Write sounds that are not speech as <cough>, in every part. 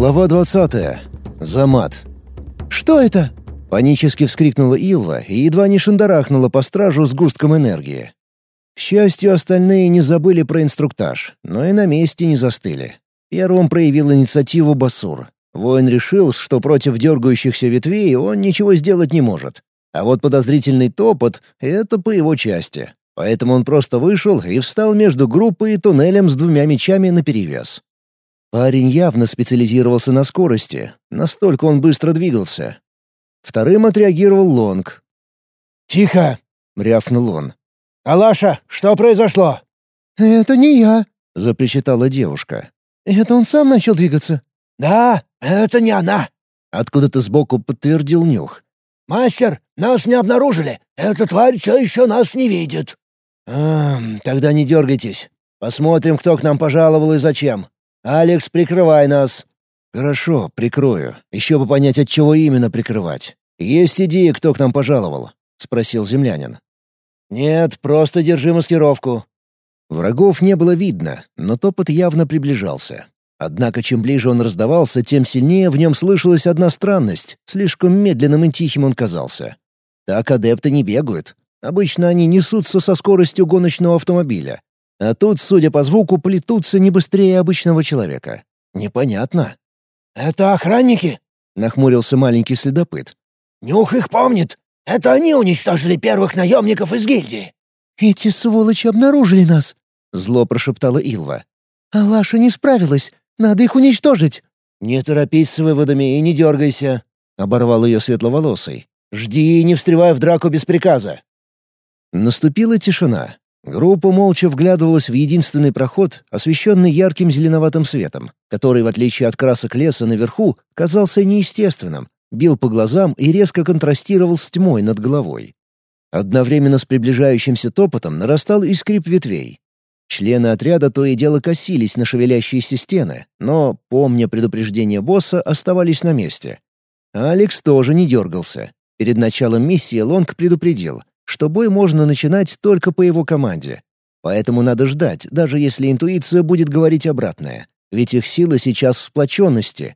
Глава 20. Замат. «Что это?» — панически вскрикнула Илва и едва не шандарахнула по стражу с густком энергии. К счастью, остальные не забыли про инструктаж, но и на месте не застыли. Первым проявил инициативу Басур. Воин решил, что против дергающихся ветвей он ничего сделать не может. А вот подозрительный топот — это по его части. Поэтому он просто вышел и встал между группой и туннелем с двумя мечами наперевес. Парень явно специализировался на скорости, настолько он быстро двигался. Вторым отреагировал Лонг. «Тихо!» — рявкнул он. «Алаша, что произошло?» «Это не я», — запричитала девушка. «Это он сам начал двигаться». «Да, это не она», — откуда-то сбоку подтвердил Нюх. «Мастер, нас не обнаружили. Эта тварь все еще нас не видит». «А, тогда не дергайтесь. Посмотрим, кто к нам пожаловал и зачем. «Алекс, прикрывай нас!» «Хорошо, прикрою. Еще бы понять, от чего именно прикрывать. Есть идея, кто к нам пожаловал?» — спросил землянин. «Нет, просто держи маскировку». Врагов не было видно, но топот явно приближался. Однако чем ближе он раздавался, тем сильнее в нем слышалась одна странность. Слишком медленным и тихим он казался. Так адепты не бегают. Обычно они несутся со скоростью гоночного автомобиля, а тут, судя по звуку, плетутся не быстрее обычного человека. Непонятно. «Это охранники?» — нахмурился маленький следопыт. «Нюх их помнит. Это они уничтожили первых наемников из гильдии». «Эти сволочи обнаружили нас», — зло прошептала Илва. «А Лаша не справилась. Надо их уничтожить». «Не торопись с выводами и не дергайся», — оборвал ее светловолосый. «Жди и не встревай в драку без приказа». Наступила тишина. Группа молча вглядывалась в единственный проход, освещенный ярким зеленоватым светом, который, в отличие от красок леса наверху, казался неестественным, бил по глазам и резко контрастировал с тьмой над головой. Одновременно с приближающимся топотом нарастал и скрип ветвей. Члены отряда то и дело косились на шевелящиеся стены, но, помня предупреждение босса, оставались на месте. Алекс тоже не дергался. Перед началом миссии Лонг предупредил, что бой можно начинать только по его команде. Поэтому надо ждать, даже если интуиция будет говорить обратное. Ведь их сила сейчас в сплоченности.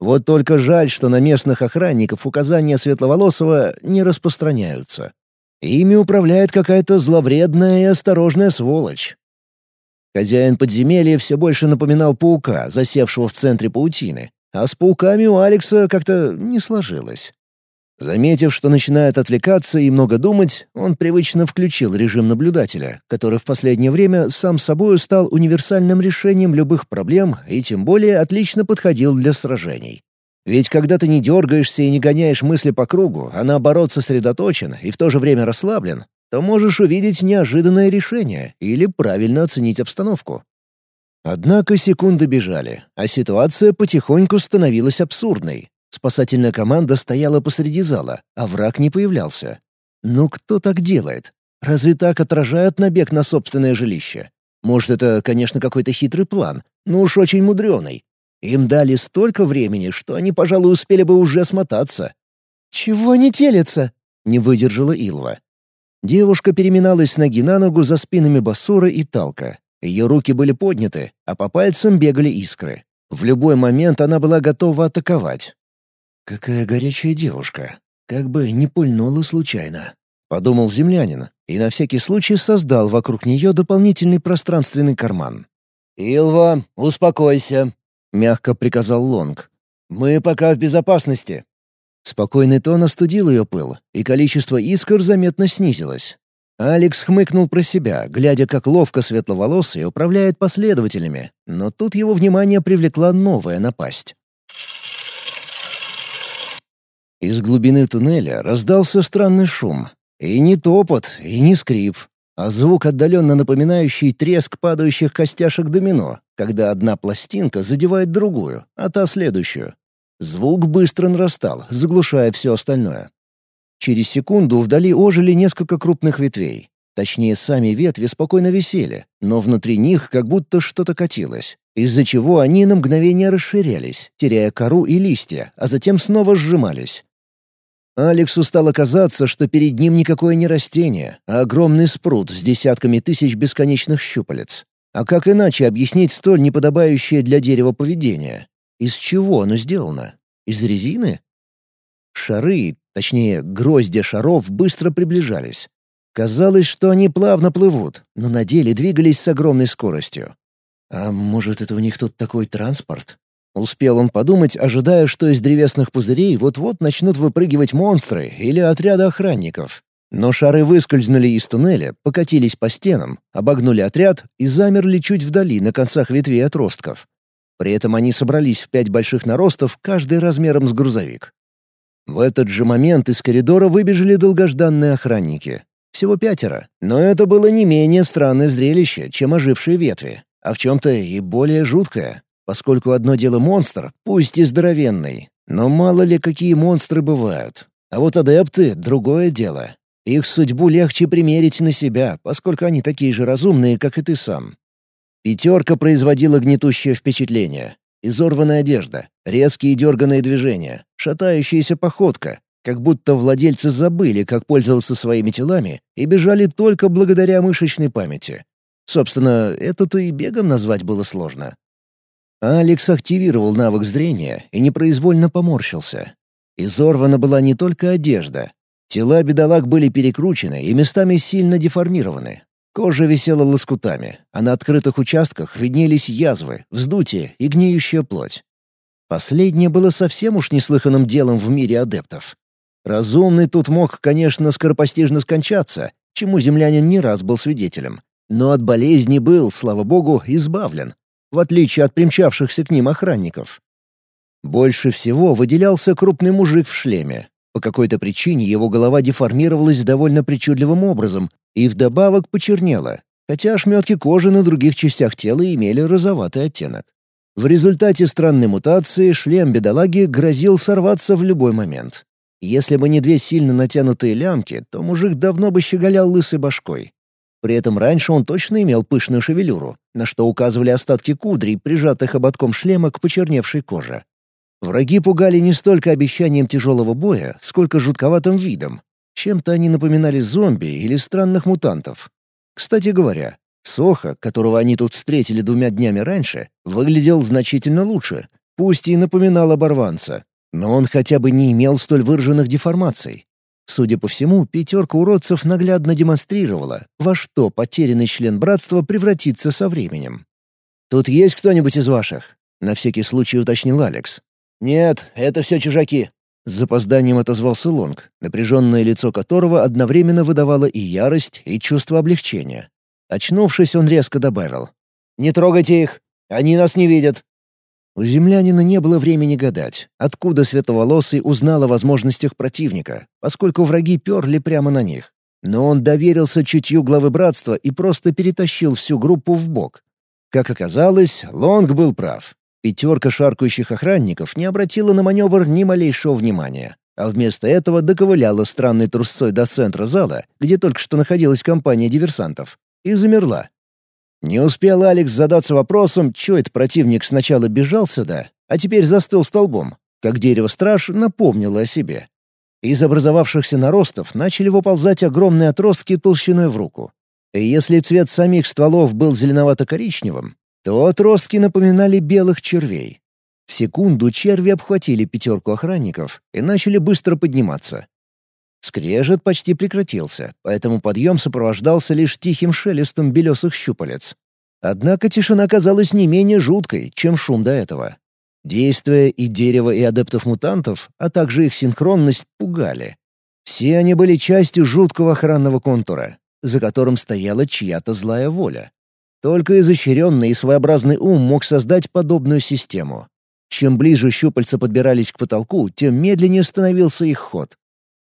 Вот только жаль, что на местных охранников указания Светловолосого не распространяются. Ими управляет какая-то зловредная и осторожная сволочь. Хозяин подземелья все больше напоминал паука, засевшего в центре паутины, а с пауками у Алекса как-то не сложилось. Заметив, что начинает отвлекаться и много думать, он привычно включил режим наблюдателя, который в последнее время сам собой стал универсальным решением любых проблем и тем более отлично подходил для сражений. Ведь когда ты не дергаешься и не гоняешь мысли по кругу, а наоборот сосредоточен и в то же время расслаблен, то можешь увидеть неожиданное решение или правильно оценить обстановку. Однако секунды бежали, а ситуация потихоньку становилась абсурдной, Спасательная команда стояла посреди зала, а враг не появлялся. Ну кто так делает? Разве так отражают набег на собственное жилище? Может, это, конечно, какой-то хитрый план, но уж очень мудреный. Им дали столько времени, что они, пожалуй, успели бы уже смотаться. «Чего они телятся?» — не выдержала Илва. Девушка переминалась с ноги на ногу за спинами Басура и Талка. Ее руки были подняты, а по пальцам бегали искры. В любой момент она была готова атаковать. «Какая горячая девушка! Как бы не пульнула случайно!» — подумал землянин и на всякий случай создал вокруг нее дополнительный пространственный карман. «Илва, успокойся!» — мягко приказал Лонг. «Мы пока в безопасности». Спокойный тон остудил ее пыл, и количество искр заметно снизилось. Алекс хмыкнул про себя, глядя, как ловко светловолосый управляет последователями, но тут его внимание привлекла новая напасть. Из глубины туннеля раздался странный шум. И не топот, и не скрип, а звук, отдаленно напоминающий треск падающих костяшек домино, когда одна пластинка задевает другую, а та следующую. Звук быстро нарастал, заглушая все остальное. Через секунду вдали ожили несколько крупных ветвей. Точнее, сами ветви спокойно висели, но внутри них как будто что-то катилось, из-за чего они на мгновение расширялись, теряя кору и листья, а затем снова сжимались. Алексу стало казаться, что перед ним никакое не растение, а огромный спрут с десятками тысяч бесконечных щупалец. А как иначе объяснить столь неподобающее для дерева поведение? Из чего оно сделано? Из резины? Шары, точнее, гроздья шаров, быстро приближались. Казалось, что они плавно плывут, но на деле двигались с огромной скоростью. А может, это у них тут такой транспорт? Успел он подумать, ожидая, что из древесных пузырей вот-вот начнут выпрыгивать монстры или отряды охранников. Но шары выскользнули из туннеля, покатились по стенам, обогнули отряд и замерли чуть вдали на концах ветвей отростков. При этом они собрались в пять больших наростов, каждый размером с грузовик. В этот же момент из коридора выбежали долгожданные охранники. Всего пятеро, но это было не менее странное зрелище, чем ожившие ветви, а в чем-то и более жуткое, поскольку одно дело монстр, пусть и здоровенный, но мало ли какие монстры бывают. А вот адепты — другое дело. Их судьбу легче примерить на себя, поскольку они такие же разумные, как и ты сам. Пятерка производила гнетущее впечатление. Изорванная одежда, резкие дерганные движения, шатающаяся походка, как будто владельцы забыли, как пользоваться своими телами, и бежали только благодаря мышечной памяти. Собственно, это-то и бегом назвать было сложно. Алекс активировал навык зрения и непроизвольно поморщился. Изорвана была не только одежда, Тела бедолаг были перекручены и местами сильно деформированы. Кожа висела лоскутами, а на открытых участках виднелись язвы, вздутие и гниющая плоть. Последнее было совсем уж неслыханным делом в мире адептов. Разумный тут мог, конечно, скоропостижно скончаться, чему землянин не раз был свидетелем. Но от болезни был, слава богу, избавлен, в отличие от примчавшихся к ним охранников. Больше всего выделялся крупный мужик в шлеме, по какой-то причине его голова деформировалась довольно причудливым образом и вдобавок почернела, хотя ошметки кожи на других частях тела имели розоватый оттенок. В результате странной мутации шлем бедолаги грозил сорваться в любой момент. Если бы не две сильно натянутые лямки, то мужик давно бы щеголял лысой башкой. При этом раньше он точно имел пышную шевелюру, на что указывали остатки кудрей, прижатых ободком шлема к почерневшей коже. Враги пугали не столько обещанием тяжелого боя, сколько жутковатым видом. Чем-то они напоминали зомби или странных мутантов. Кстати говоря, Соха, которого они тут встретили двумя днями раньше, выглядел значительно лучше, пусть и напоминал оборванца. Но он хотя бы не имел столь выраженных деформаций. Судя по всему, пятерка уродцев наглядно демонстрировала, во что потерянный член братства превратится со временем. «Тут есть кто-нибудь из ваших?» — на всякий случай уточнил Алекс. «Нет, это все чужаки», — с запозданием отозвался Лонг, напряженное лицо которого одновременно выдавало и ярость, и чувство облегчения. Очнувшись, он резко добавил. «Не трогайте их! Они нас не видят!» У землянина не было времени гадать, откуда Световолосый узнал о возможностях противника, поскольку враги перли прямо на них. Но он доверился чутью главы братства и просто перетащил всю группу в бок. Как оказалось, Лонг был прав. Пятерка шаркающих охранников не обратила на маневр ни малейшего внимания, а вместо этого доковыляла странной трусцой до центра зала, где только что находилась компания диверсантов, и замерла. Не успел Алекс задаться вопросом, что этот противник сначала бежал сюда, а теперь застыл столбом, как дерево-страж напомнило о себе. Из образовавшихся наростов начали выползать огромные отростки толщиной в руку. И если цвет самих стволов был зеленовато-коричневым, то отростки напоминали белых червей. В секунду черви обхватили пятерку охранников и начали быстро подниматься. Скрежет почти прекратился, поэтому подъем сопровождался лишь тихим шелестом белесых щупалец. Однако тишина казалась не менее жуткой, чем шум до этого. Действия и дерева, и адептов-мутантов, а также их синхронность пугали. Все они были частью жуткого охранного контура, за которым стояла чья-то злая воля. Только изощренный и своеобразный ум мог создать подобную систему. Чем ближе щупальца подбирались к потолку, тем медленнее становился их ход.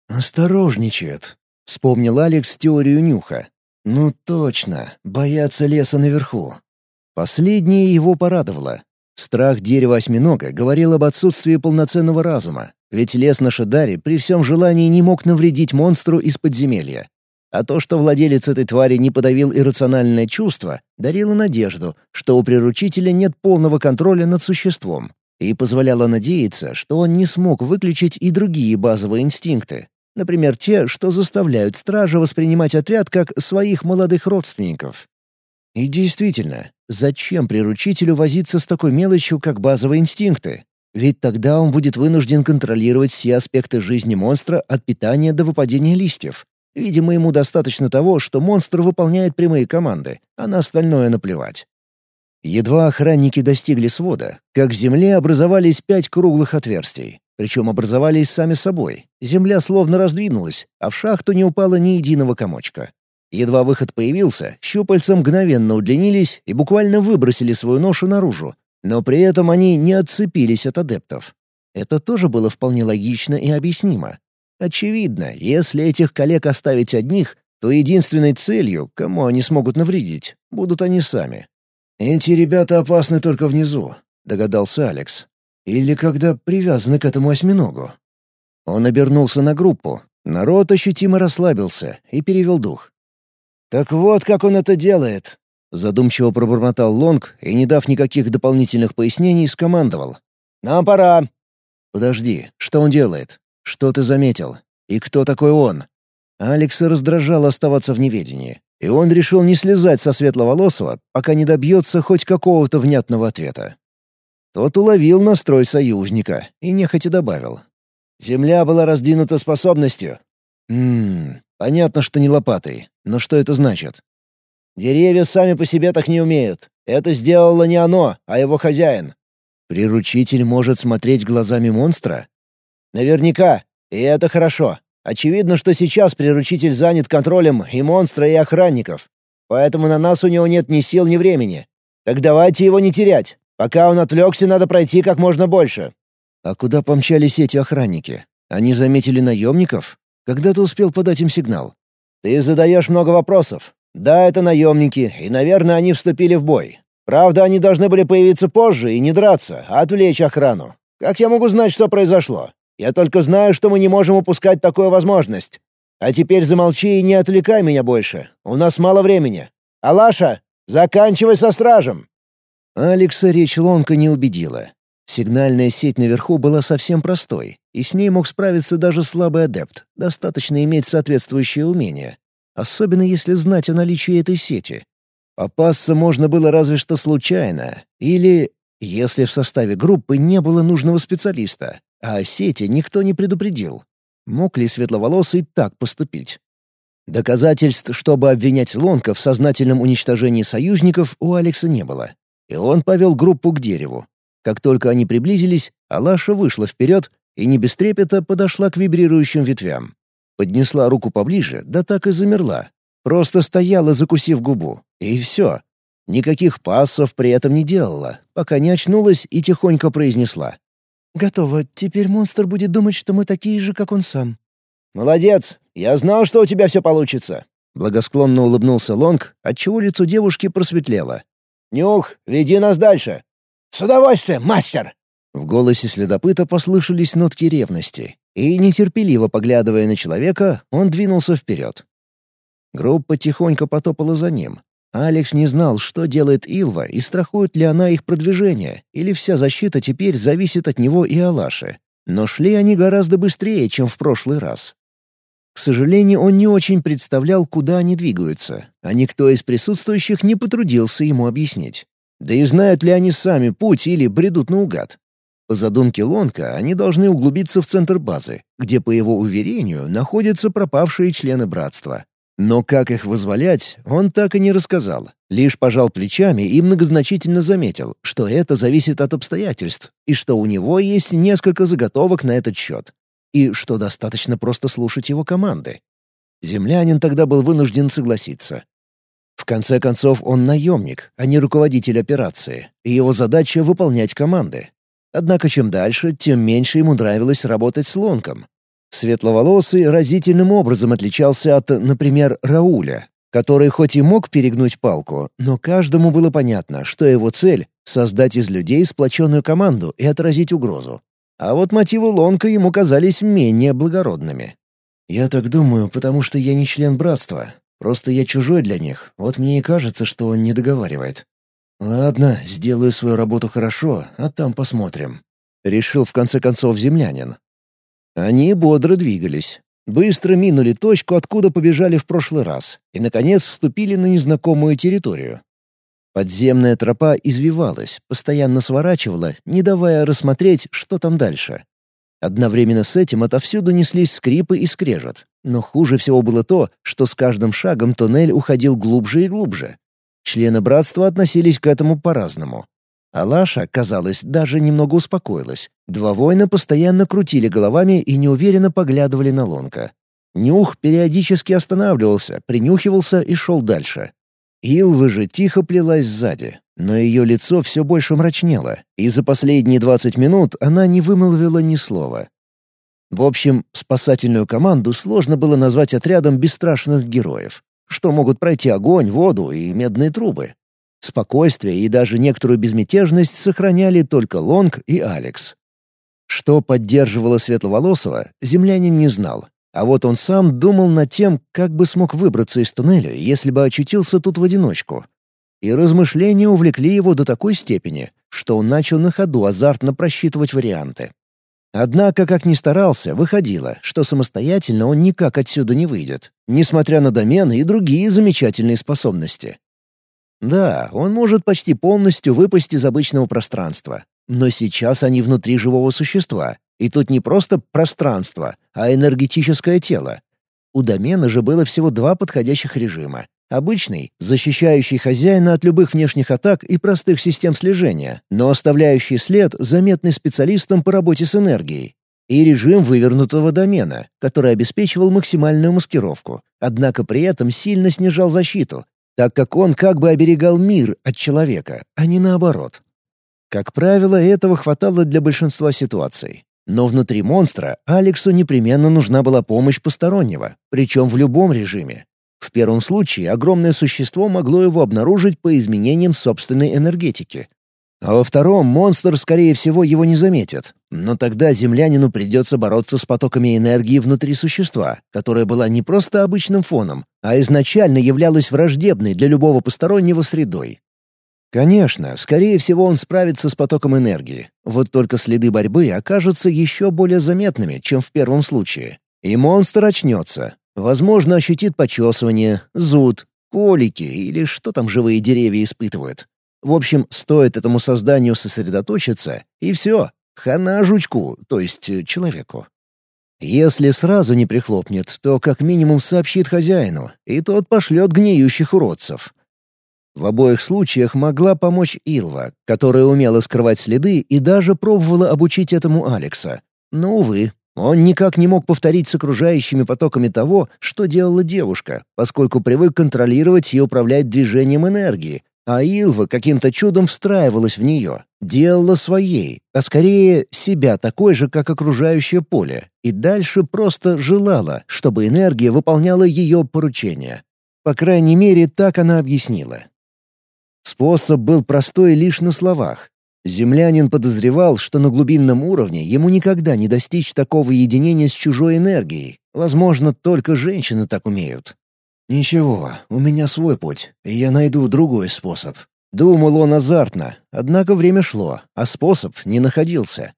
«Осторожничают», — вспомнил Алекс теорию нюха. «Ну точно, боятся леса наверху». Последнее его порадовало. Страх дерева осьминога говорил об отсутствии полноценного разума, ведь лес на Шадаре при всем желании не мог навредить монстру из подземелья. А то, что владелец этой твари не подавил иррациональное чувство, дарило надежду, что у приручителя нет полного контроля над существом, и позволяло надеяться, что он не смог выключить и другие базовые инстинкты, например, те, что заставляют стража воспринимать отряд как своих молодых родственников. И действительно, зачем приручителю возиться с такой мелочью, как базовые инстинкты? Ведь тогда он будет вынужден контролировать все аспекты жизни монстра от питания до выпадения листьев. Видимо, ему достаточно того, что монстр выполняет прямые команды, а на остальное наплевать. Едва охранники достигли свода, как в земле образовались пять круглых отверстий. Причем образовались сами собой. Земля словно раздвинулась, а в шахту не упало ни единого комочка. Едва выход появился, щупальца мгновенно удлинились и буквально выбросили свою ношу наружу, но при этом они не отцепились от адептов. Это тоже было вполне логично и объяснимо. Очевидно, если этих коллег оставить одних, то единственной целью, кому они смогут навредить, будут они сами. «Эти ребята опасны только внизу», — догадался Алекс. «Или когда привязаны к этому осьминогу». Он обернулся на группу. Народ ощутимо расслабился и перевел дух. «Так вот, как он это делает!» Задумчиво пробормотал Лонг и, не дав никаких дополнительных пояснений, скомандовал. «Нам пора!» «Подожди, что он делает? Что ты заметил? И кто такой он?» Алекса раздражало оставаться в неведении, и он решил не слезать со светловолосого, пока не добьется хоть какого-то внятного ответа. Тот уловил настрой союзника и нехотя добавил. «Земля была раздвинута способностью». «Ммм, понятно, что не лопатой, но что это значит?» Деревья сами по себе так не умеют. Это сделало не оно, а его хозяин. Приручитель может смотреть глазами монстра? Наверняка. И это хорошо. Очевидно, что сейчас приручитель занят контролем и монстра, и охранников. Поэтому на нас у него нет ни сил, ни времени. Так давайте его не терять. Пока он отвлекся, надо пройти как можно больше. А куда помчались эти охранники? Они заметили наемников? Когда ты успел подать им сигнал? Ты задаешь много вопросов. Да, это наемники, и, наверное, они вступили в бой. Правда, они должны были появиться позже и не драться, а отвлечь охрану. Как я могу знать, что произошло? Я только знаю, что мы не можем упускать такую возможность. А теперь замолчи и не отвлекай меня больше. У нас мало времени. Алаша, заканчивай со стражем!» Алекса речь Лонка не убедила. Сигнальная сеть наверху была совсем простой, и с ней мог справиться даже слабый адепт, достаточно иметь соответствующее умение особенно если знать о наличии этой сети. Попасться можно было разве что случайно, или если в составе группы не было нужного специалиста, а о сети никто не предупредил. Мог ли светловолосый так поступить? Доказательств, чтобы обвинять Лонка в сознательном уничтожении союзников, у Алекса не было. И он повел группу к дереву. Как только они приблизились, Алаша вышла вперед и не без трепета подошла к вибрирующим ветвям. Поднесла руку поближе, да так и замерла. Просто стояла, закусив губу. И все. Никаких пассов при этом не делала, пока не очнулась и тихонько произнесла. «Готово. Теперь монстр будет думать, что мы такие же, как он сам». «Молодец! Я знал, что у тебя все получится!» Благосклонно улыбнулся Лонг, отчего лицо девушки просветлело. «Нюх, веди нас дальше!» «С удовольствием, мастер!» В голосе следопыта послышались нотки ревности, и, нетерпеливо поглядывая на человека, он двинулся вперед. Группа тихонько потопала за ним. Алекс не знал, что делает Илва и страхует ли она их продвижение, или вся защита теперь зависит от него и Алаши. Но шли они гораздо быстрее, чем в прошлый раз. К сожалению, он не очень представлял, куда они двигаются, а никто из присутствующих не потрудился ему объяснить. Да и знают ли они сами путь или бредут наугад. По задумке Лонка, они должны углубиться в центр базы, где, по его уверению, находятся пропавшие члены братства. Но как их вызволять, он так и не рассказал. Лишь пожал плечами и многозначительно заметил, что это зависит от обстоятельств, и что у него есть несколько заготовок на этот счет. И что достаточно просто слушать его команды. Землянин тогда был вынужден согласиться. В конце концов, он наемник, а не руководитель операции, и его задача — выполнять команды. Однако чем дальше, тем меньше ему нравилось работать с Лонком. Светловолосый разительным образом отличался от, например, Рауля, который хоть и мог перегнуть палку, но каждому было понятно, что его цель — создать из людей сплоченную команду и отразить угрозу. А вот мотивы Лонка ему казались менее благородными. «Я так думаю, потому что я не член братства. Просто я чужой для них. Вот мне и кажется, что он не договаривает. «Ладно, сделаю свою работу хорошо, а там посмотрим», — решил в конце концов землянин. Они бодро двигались. Быстро минули точку, откуда побежали в прошлый раз, и, наконец, вступили на незнакомую территорию. Подземная тропа извивалась, постоянно сворачивала, не давая рассмотреть, что там дальше. Одновременно с этим отовсюду неслись скрипы и скрежет. Но хуже всего было то, что с каждым шагом туннель уходил глубже и глубже. Члены братства относились к этому по-разному. Алаша, казалось, даже немного успокоилась. Два воина постоянно крутили головами и неуверенно поглядывали на Лонка. Нюх периодически останавливался, принюхивался и шел дальше. Илва же тихо плелась сзади, но ее лицо все больше мрачнело, и за последние двадцать минут она не вымолвила ни слова. В общем, спасательную команду сложно было назвать отрядом бесстрашных героев, что могут пройти огонь, воду и медные трубы. Спокойствие и даже некоторую безмятежность сохраняли только Лонг и Алекс. Что поддерживало Светловолосого, землянин не знал, а вот он сам думал над тем, как бы смог выбраться из туннеля, если бы очутился тут в одиночку. И размышления увлекли его до такой степени, что он начал на ходу азартно просчитывать варианты. Однако, как ни старался, выходило, что самостоятельно он никак отсюда не выйдет, несмотря на домены и другие замечательные способности. Да, он может почти полностью выпасть из обычного пространства, но сейчас они внутри живого существа, и тут не просто пространство, а энергетическое тело. У домена же было всего два подходящих режима. Обычный, защищающий хозяина от любых внешних атак и простых систем слежения, но оставляющий след, заметный специалистам по работе с энергией. И режим вывернутого домена, который обеспечивал максимальную маскировку, однако при этом сильно снижал защиту, так как он как бы оберегал мир от человека, а не наоборот. Как правило, этого хватало для большинства ситуаций. Но внутри монстра Алексу непременно нужна была помощь постороннего, причем в любом режиме. В первом случае огромное существо могло его обнаружить по изменениям собственной энергетики. А во втором монстр, скорее всего, его не заметит. Но тогда землянину придется бороться с потоками энергии внутри существа, которая была не просто обычным фоном, а изначально являлась враждебной для любого постороннего средой. Конечно, скорее всего, он справится с потоком энергии. Вот только следы борьбы окажутся еще более заметными, чем в первом случае. И монстр очнется. Возможно, ощутит почесывание, зуд, колики или что там живые деревья испытывают. В общем, стоит этому созданию сосредоточиться, и все, хана жучку, то есть э, человеку. Если сразу не прихлопнет, то как минимум сообщит хозяину, и тот пошлет гниющих уродцев. В обоих случаях могла помочь Илва, которая умела скрывать следы и даже пробовала обучить этому Алекса. Но, увы, он никак не мог повторить с окружающими потоками того, что делала девушка, поскольку привык контролировать и управлять движением энергии, а Илва каким-то чудом встраивалась в нее, делала своей, а скорее себя такой же, как окружающее поле, и дальше просто желала, чтобы энергия выполняла ее поручения. По крайней мере, так она объяснила. Способ был простой лишь на словах. Землянин подозревал, что на глубинном уровне ему никогда не достичь такого единения с чужой энергией. Возможно, только женщины так умеют. «Ничего, у меня свой путь, и я найду другой способ». Думал он азартно, однако время шло, а способ не находился.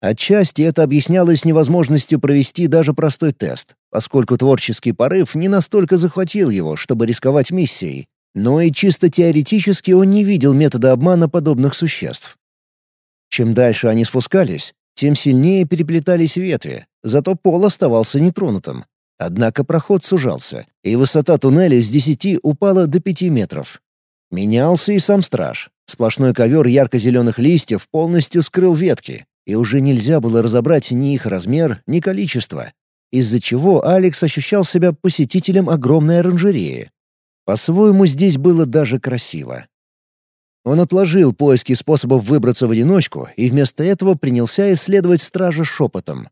Отчасти это объяснялось невозможностью провести даже простой тест, поскольку творческий порыв не настолько захватил его, чтобы рисковать миссией, но и чисто теоретически он не видел метода обмана подобных существ. Чем дальше они спускались, тем сильнее переплетались ветви, зато пол оставался нетронутым. Однако проход сужался, и высота туннеля с десяти упала до пяти метров. Менялся и сам страж. Сплошной ковер ярко-зеленых листьев полностью скрыл ветки, и уже нельзя было разобрать ни их размер, ни количество, из-за чего Алекс ощущал себя посетителем огромной оранжереи, по-своему здесь было даже красиво. Он отложил поиски способов выбраться в одиночку и вместо этого принялся исследовать стража шепотом.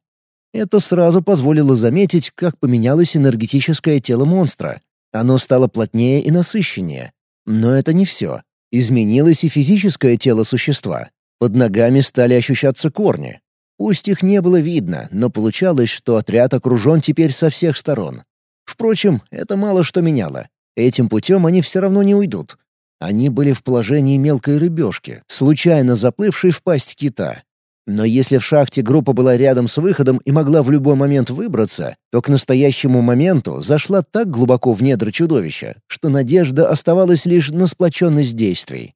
Это сразу позволило заметить, как поменялось энергетическое тело монстра. Оно стало плотнее и насыщеннее. Но это не все. Изменилось и физическое тело существа. Под ногами стали ощущаться корни. Пусть их не было видно, но получалось, что отряд окружен теперь со всех сторон. Впрочем, это мало что меняло. Этим путем они все равно не уйдут. Они были в положении мелкой рыбешки, случайно заплывшей в пасть кита. Но если в шахте группа была рядом с выходом и могла в любой момент выбраться, то к настоящему моменту зашла так глубоко в недра чудовища, что надежда оставалась лишь на сплоченность действий.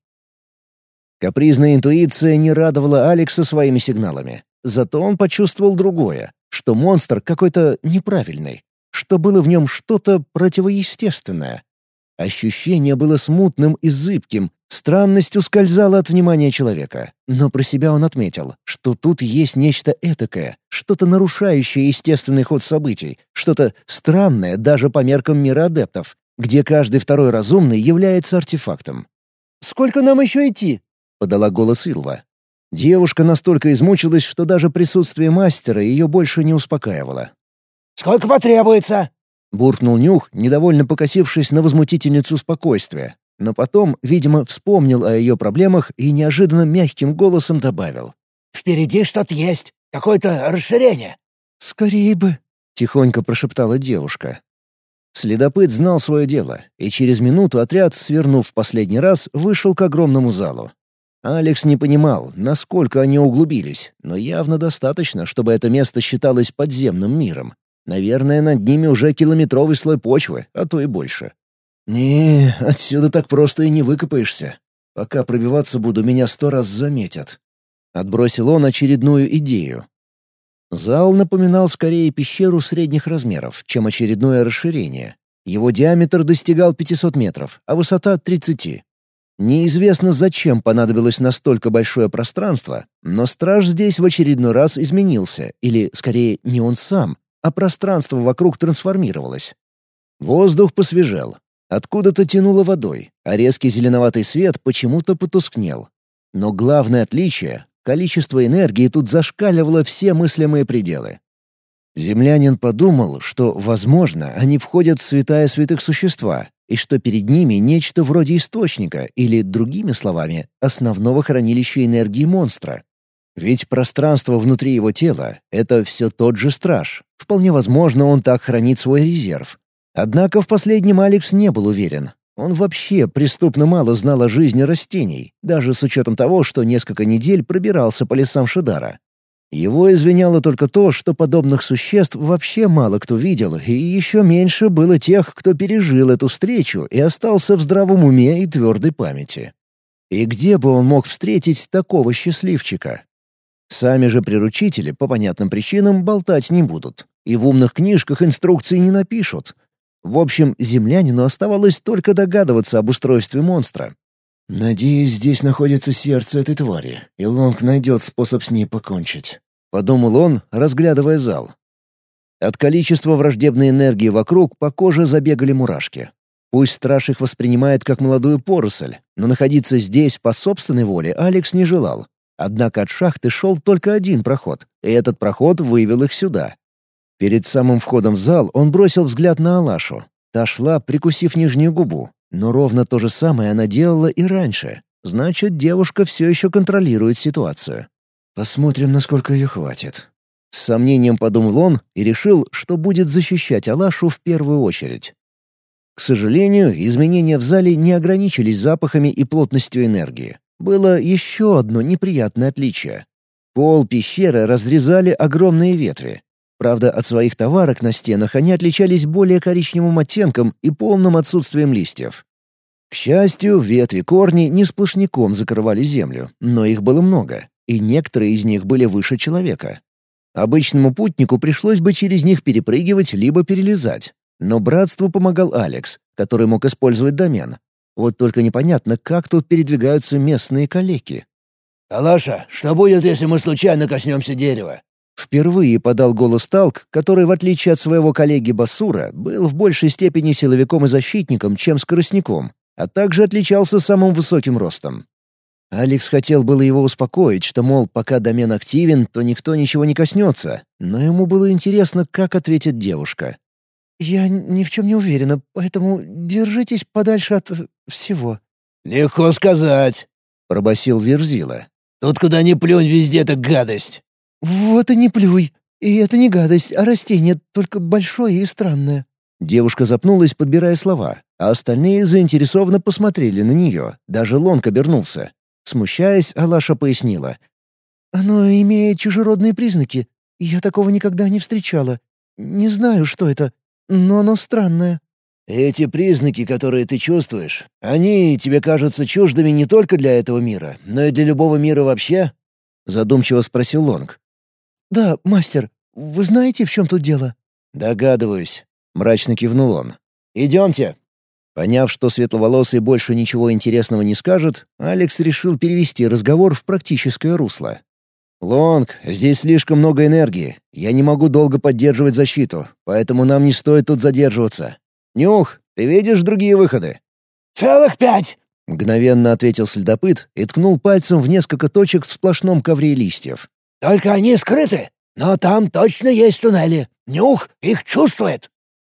Капризная интуиция не радовала Алекса своими сигналами. Зато он почувствовал другое, что монстр какой-то неправильный, что было в нем что-то противоестественное. Ощущение было смутным и зыбким, странность ускользала от внимания человека. Но про себя он отметил, что тут есть нечто этакое, что-то нарушающее естественный ход событий, что-то странное даже по меркам мира адептов, где каждый второй разумный является артефактом. «Сколько нам еще идти?» подала голос Илва. Девушка настолько измучилась, что даже присутствие мастера ее больше не успокаивало. «Сколько потребуется?» — буркнул Нюх, недовольно покосившись на возмутительницу спокойствия. Но потом, видимо, вспомнил о ее проблемах и неожиданно мягким голосом добавил. «Впереди что-то есть. Какое-то расширение». «Скорее бы», — тихонько прошептала девушка. Следопыт знал свое дело, и через минуту отряд, свернув в последний раз, вышел к огромному залу. Алекс не понимал, насколько они углубились, но явно достаточно, чтобы это место считалось подземным миром. Наверное, над ними уже километровый слой почвы, а то и больше. «Не, отсюда так просто и не выкопаешься. Пока пробиваться буду, меня сто раз заметят». Отбросил он очередную идею. Зал напоминал скорее пещеру средних размеров, чем очередное расширение. Его диаметр достигал 500 метров, а высота — 30. Неизвестно, зачем понадобилось настолько большое пространство, но страж здесь в очередной раз изменился, или, скорее, не он сам, а пространство вокруг трансформировалось. Воздух посвежел. Откуда-то тянуло водой, а резкий зеленоватый свет почему-то потускнел. Но главное отличие — количество энергии тут зашкаливало все мыслимые пределы. Землянин подумал, что, возможно, они входят в святая святых существа, и что перед ними нечто вроде источника или, другими словами, основного хранилища энергии монстра. Ведь пространство внутри его тела — это все тот же страж. Вполне возможно, он так хранит свой резерв. Однако в последнем Алекс не был уверен. Он вообще преступно мало знал о жизни растений, даже с учетом того, что несколько недель пробирался по лесам Шидара. Его извиняло только то, что подобных существ вообще мало кто видел, и еще меньше было тех, кто пережил эту встречу и остался в здравом уме и твердой памяти. И где бы он мог встретить такого счастливчика? Сами же приручители, по понятным причинам, болтать не будут. И в умных книжках инструкции не напишут. В общем, землянину оставалось только догадываться об устройстве монстра. «Надеюсь, здесь находится сердце этой твари, и Лонг найдет способ с ней покончить», — подумал он, разглядывая зал. От количества враждебной энергии вокруг по коже забегали мурашки. Пусть страж их воспринимает как молодую поросль, но находиться здесь по собственной воле Алекс не желал. Однако от шахты шел только один проход, и этот проход вывел их сюда. Перед самым входом в зал он бросил взгляд на Алашу. Та шла, прикусив нижнюю губу, но ровно то же самое она делала и раньше. Значит, девушка все еще контролирует ситуацию. Посмотрим, насколько ее хватит. С сомнением подумал он и решил, что будет защищать Алашу в первую очередь. К сожалению, изменения в зале не ограничились запахами и плотностью энергии. Было еще одно неприятное отличие. Пол пещеры разрезали огромные ветви. Правда, от своих товарок на стенах они отличались более коричневым оттенком и полным отсутствием листьев. К счастью, ветви корни не сплошняком закрывали землю, но их было много, и некоторые из них были выше человека. Обычному путнику пришлось бы через них перепрыгивать либо перелезать. Но братству помогал Алекс, который мог использовать домен. Вот только непонятно, как тут передвигаются местные калеки. «Алаша, что будет, если мы случайно коснемся дерева?» Впервые подал голос Талк, который, в отличие от своего коллеги Басура, был в большей степени силовиком и защитником, чем скоростником, а также отличался самым высоким ростом. Алекс хотел было его успокоить, что, мол, пока домен активен, то никто ничего не коснется, но ему было интересно, как ответит девушка. «Я ни в чем не уверена, поэтому держитесь подальше от всего». «Легко сказать», — пробасил Верзила. «Тут куда ни плюнь, везде эта гадость». «Вот и не плюй. И это не гадость, а растение, только большое и странное». Девушка запнулась, подбирая слова, а остальные заинтересованно посмотрели на нее. Даже Лонг обернулся. Смущаясь, Алаша пояснила. Оно имеет чужеродные признаки. Я такого никогда не встречала. Не знаю, что это, но оно странное». «Эти признаки, которые ты чувствуешь, они тебе кажутся чуждыми не только для этого мира, но и для любого мира вообще?» — задумчиво спросил Лонг. «Да, мастер, вы знаете, в чем тут дело?» «Догадываюсь», — мрачно кивнул он. «Идемте». Поняв, что светловолосый больше ничего интересного не скажет, Алекс решил перевести разговор в практическое русло. «Лонг, здесь слишком много энергии. Я не могу долго поддерживать защиту, поэтому нам не стоит тут задерживаться. Нюх, ты видишь другие выходы?» «Целых пять!» — мгновенно ответил следопыт и ткнул пальцем в несколько точек в сплошном ковре листьев. «Только они скрыты, но там точно есть туннели. Нюх их чувствует».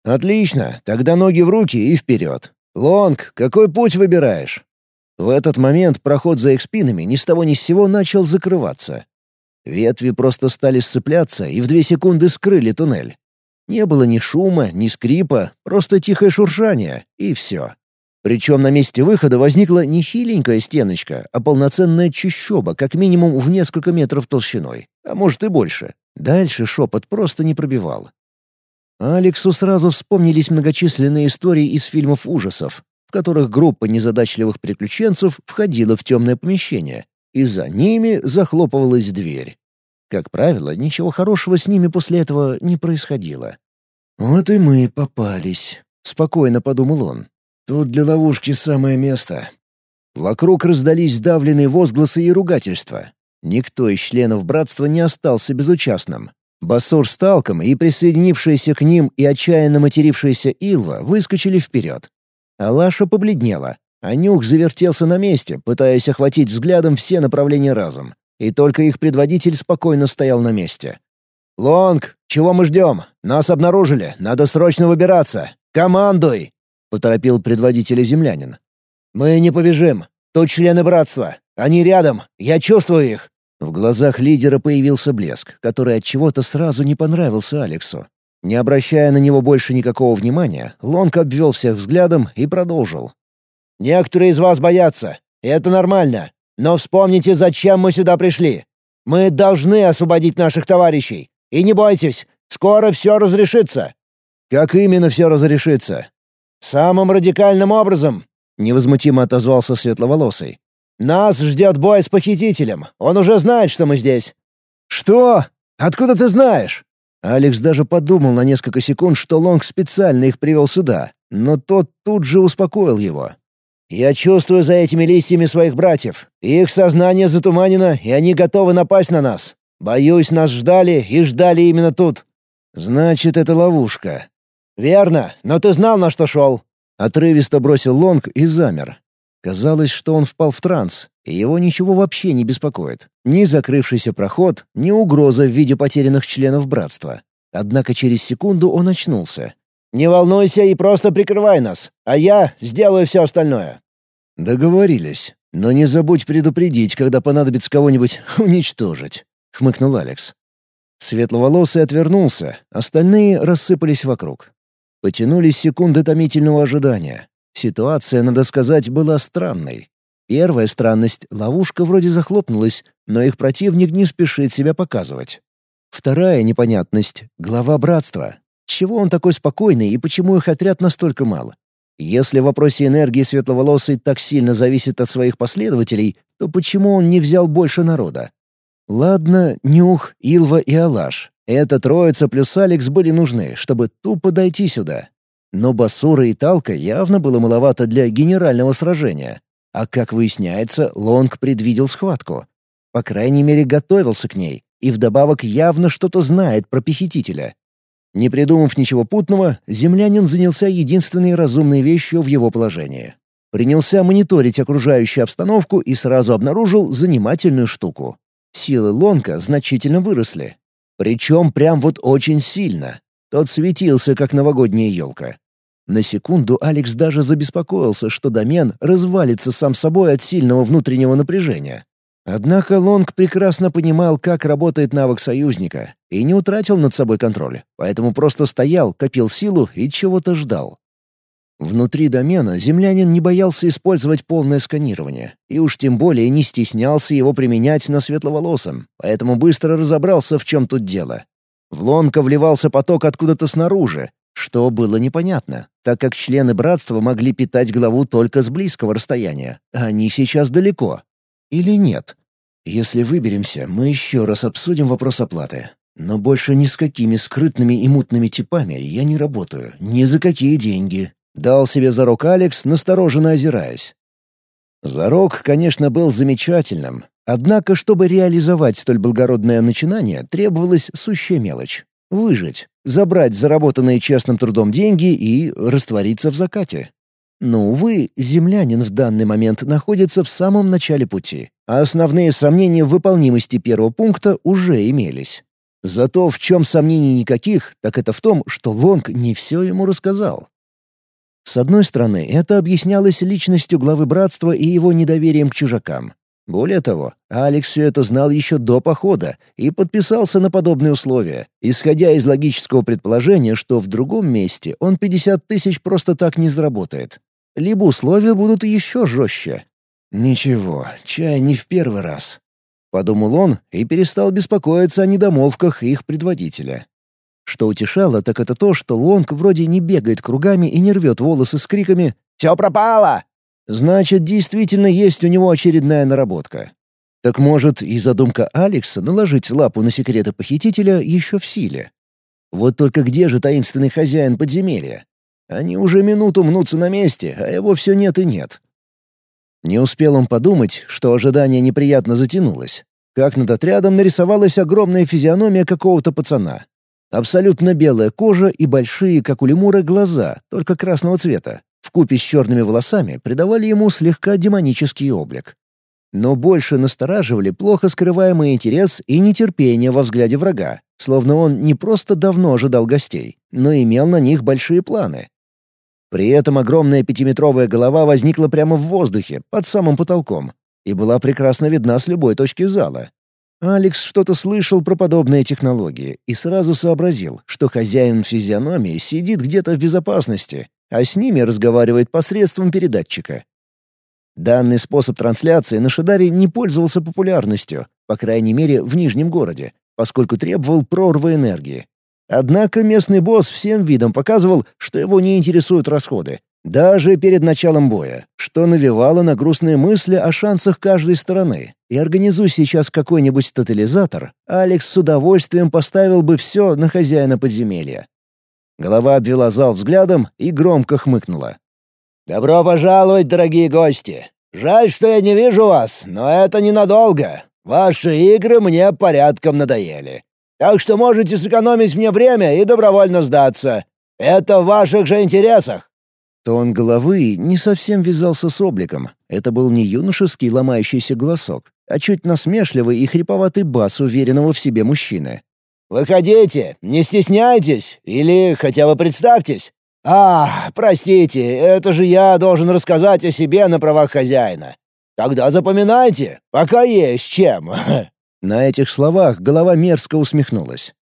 «Отлично, тогда ноги в руки и вперед. Лонг, какой путь выбираешь?» В этот момент проход за их спинами ни с того ни с сего начал закрываться. Ветви просто стали сцепляться и в две секунды скрыли туннель. Не было ни шума, ни скрипа, просто тихое шуршание, и все. Причем на месте выхода возникла не хиленькая стеночка, а полноценная чащоба, как минимум в несколько метров толщиной, а может и больше. Дальше шепот просто не пробивал. Алексу сразу вспомнились многочисленные истории из фильмов ужасов, в которых группа незадачливых приключенцев входила в темное помещение, и за ними захлопывалась дверь. Как правило, ничего хорошего с ними после этого не происходило. «Вот и мы попались», — спокойно подумал он. «Тут для ловушки самое место». Вокруг раздались сдавленные возгласы и ругательства. Никто из членов братства не остался безучастным. Басур с Талком и присоединившаяся к ним и отчаянно матерившаяся Илва выскочили вперед. Алаша побледнела, Анюх завертелся на месте, пытаясь охватить взглядом все направления разом. И только их предводитель спокойно стоял на месте. «Лонг, чего мы ждем? Нас обнаружили. Надо срочно выбираться. Командуй!» — поторопил предводителя землянин. «Мы не побежим. Тут члены братства. Они рядом. Я чувствую их». В глазах лидера появился блеск, который от чего-то сразу не понравился Алексу. Не обращая на него больше никакого внимания, Лонг обвел всех взглядом и продолжил. Некоторые из вас боятся, это нормально. Но вспомните, зачем мы сюда пришли. Мы должны освободить наших товарищей. И не бойтесь, скоро все разрешится». «Как именно все разрешится?» «Самым радикальным образом», — невозмутимо отозвался Светловолосый. «Нас ждет бой с похитителем. Он уже знает, что мы здесь». «Что? Откуда ты знаешь?» Алекс даже подумал на несколько секунд, что Лонг специально их привел сюда, но тот тут же успокоил его. Я чувствую за этими листьями своих братьев. Их сознание затуманено, и они готовы напасть на нас. Боюсь, нас ждали и ждали именно тут. Значит, это ловушка. Верно, но ты знал, на что шел. Отрывисто бросил Лонг и замер. Казалось, что он впал в транс, и его ничего вообще не беспокоит. Ни закрывшийся проход, ни угроза в виде потерянных членов братства. Однако через секунду он очнулся. Не волнуйся и просто прикрывай нас, а я сделаю все остальное». «Договорились. Но не забудь предупредить, когда понадобится кого-нибудь уничтожить», — хмыкнул Алекс. Светловолосый отвернулся, остальные рассыпались вокруг. Потянулись секунды томительного ожидания. Ситуация, надо сказать, была странной. Первая странность — ловушка вроде захлопнулась, но их противник не спешит себя показывать. Вторая непонятность — глава братства, чего он такой спокойный и почему их отряд настолько мало? Если в вопросе энергии светловолосый так сильно зависит от своих последователей, то почему он не взял больше народа? Ладно, Нюх, Илва и Алаш. Эта троица плюс Алекс были нужны, чтобы тупо дойти сюда. Но Басура и Талка явно было маловато для генерального сражения. А как выясняется, Лонг предвидел схватку. По крайней мере, готовился к ней. И вдобавок явно что-то знает про похитителя. Не придумав ничего путного, землянин занялся единственной разумной вещью в его положении. Принялся мониторить окружающую обстановку и сразу обнаружил занимательную штуку. Силы Лонка значительно выросли. Причем прям вот очень сильно. Тот светился, как новогодняя елка. На секунду Алекс даже забеспокоился, что домен развалится сам собой от сильного внутреннего напряжения. Однако Лонг прекрасно понимал, как работает навык союзника, и не утратил над собой контроль, поэтому просто стоял, копил силу и чего-то ждал. Внутри домена землянин не боялся использовать полное сканирование, и уж тем более не стеснялся его применять на светловолосом, поэтому быстро разобрался, в чем тут дело. В лонка вливался поток откуда-то снаружи, что было непонятно, так как члены братства могли питать главу только с близкого расстояния, а они сейчас далеко. Или нет? Если выберемся, мы еще раз обсудим вопрос оплаты. Но больше ни с какими скрытными и мутными типами я не работаю, ни за какие деньги. Дал себе зарок Алекс, настороженно озираясь. Зарок, конечно, был замечательным, однако, чтобы реализовать столь благородное начинание, требовалась сущая мелочь — выжить, забрать заработанные честным трудом деньги и раствориться в закате. Но, увы, землянин в данный момент находится в самом начале пути, а основные сомнения в выполнимости первого пункта уже имелись. Зато в чем сомнений никаких, так это в том, что Лонг не все ему рассказал. С одной стороны, это объяснялось личностью главы братства и его недоверием к чужакам. Более того, Алекс все это знал еще до похода и подписался на подобные условия, исходя из логического предположения, что в другом месте он 50 тысяч просто так не заработает. Либо условия будут еще жестче. «Ничего, чай не в первый раз», — подумал он и перестал беспокоиться о недомолвках их предводителя. Что утешало, так это то, что Лонг вроде не бегает кругами и не рвет волосы с криками «Все пропало!». Значит, действительно есть у него очередная наработка. Так может, и задумка Алекса наложить лапу на секреты похитителя еще в силе. Вот только где же таинственный хозяин подземелья? Они уже минуту мнутся на месте, а его все нет и нет. Не успел он подумать, что ожидание неприятно затянулось. Как над отрядом нарисовалась огромная физиономия какого-то пацана. Абсолютно белая кожа и большие, как у лемура, глаза, только красного цвета, вкупе с черными волосами придавали ему слегка демонический облик. Но больше настораживали плохо скрываемый интерес и нетерпение во взгляде врага, словно он не просто давно ожидал гостей, но имел на них большие планы. При этом огромная пятиметровая голова возникла прямо в воздухе, под самым потолком, и была прекрасно видна с любой точки зала. Алекс что-то слышал про подобные технологии и сразу сообразил, что хозяин физиономии сидит где-то в безопасности, а с ними разговаривает посредством передатчика. Данный способ трансляции на Шидаре не пользовался популярностью, по крайней мере, в Нижнем городе, поскольку требовал прорвы энергии. Однако местный босс всем видом показывал, что его не интересуют расходы, даже перед началом боя, что навевало на грустные мысли о шансах каждой стороны. И организуй сейчас какой-нибудь тотализатор, Алекс с удовольствием поставил бы все на хозяина подземелья. Голова обвела зал взглядом и громко хмыкнула. «Добро пожаловать, дорогие гости! Жаль, что я не вижу вас, но это ненадолго. Ваши игры мне порядком надоели. Так что можете сэкономить мне время и добровольно сдаться. Это в ваших же интересах. Тон головы не совсем вязался с обликом. Это был не юношеский ломающийся голосок, а чуть насмешливый и хриповатый бас уверенного в себе мужчины. «Выходите, не стесняйтесь, или хотя бы представьтесь. А, простите, это же я должен рассказать о себе на правах хозяина. Тогда запоминайте, пока есть чем». <laughs> На этих словах голова мерзко усмехнулась.